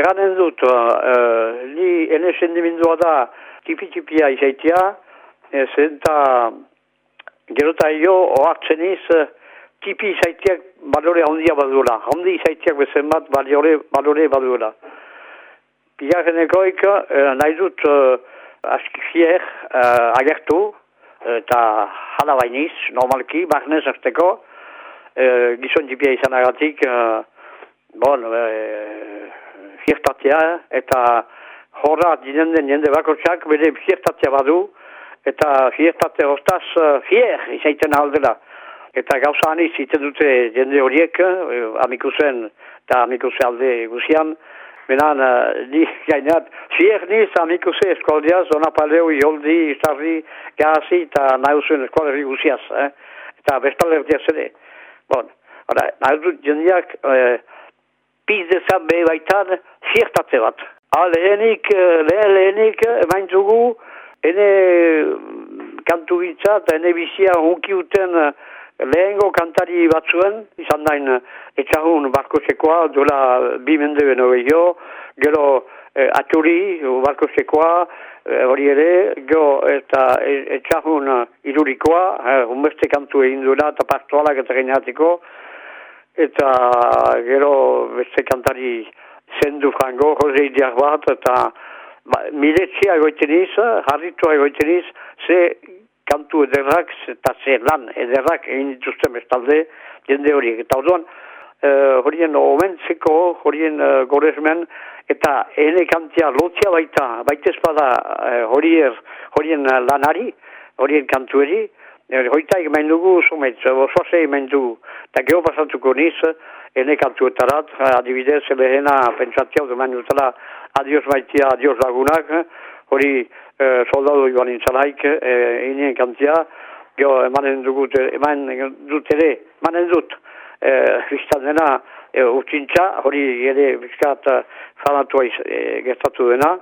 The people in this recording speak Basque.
eranen dut, uh, ni ene sendimendua da tipi-tipia izaitia, ez eta gerota io oartzen iz, tipi izaitiak balore handia badula. Handi izaitiak bezen bat balore, balore badula. Pigarrenekoik uh, nahi dut uh, aski fier uh, agertu, eta hala bainiz, normalki, barnez azteko, uh, gizon tipia izanagatik, uh, bon, fiertatea eta horra dinen den jende bakotxak bere fiertatea badu eta fiertate hortaz fier izaiten aldela. Eta gauza aniz iten dute jende horiek, uh, amikusen eta amikuse alde guzian, Benan, uh, ni gainat, fier niz amikuse eskoldia, zona paleo, ioldi, istarri, gazi eta nahuzuen eskolari guziaz. Eh? Eta bestalerdia zede. Bon, ora, nahi jendeak, uh, pizdezan behe baitan ziertatze bat. Ha, lehenik, eh, lehen lehenik, emain zugu, ene mm, kantu bitza eta ene bizia hunkiuten eh, lehengo kantari batzuen, izan dain etxahun barko sekoa, dola bi mende beno behio, gero eh, aturi barko sekoa, hori ere, gero eta etxahun irurikoa, eh, unbeste kantu egin duela eta pastoalak eta gainatiko, eta gero beste kantari zendu frango, jose idiak bat, eta ba, miretzia egoiten iz, harritua egoiten iz, ze kantu ederrak, eta ze lan ederrak egin dituzten bestalde jende horiek. Eta orduan, uh, horien omentzeko, horien uh, goresmen, eta ene kantia lotzia baita, baita espada uh, horier, horien lanari, horien kantueri, Hoita egin dugu, sumet, osoase egin dugu, eta geho pasatuko niz, ene kantuetarat, adibidez, lehena pentsatia, odu main dutela, adios maitia, adios lagunak, hori eh, soldadu joan intzalaik, eh, inien kantia, geho emanen dugu, emanen dut ere, emanen dut, eh, biztan dena, eh, urtsintza, hori ere bizkat eh, fanatua eh, gertatu dena,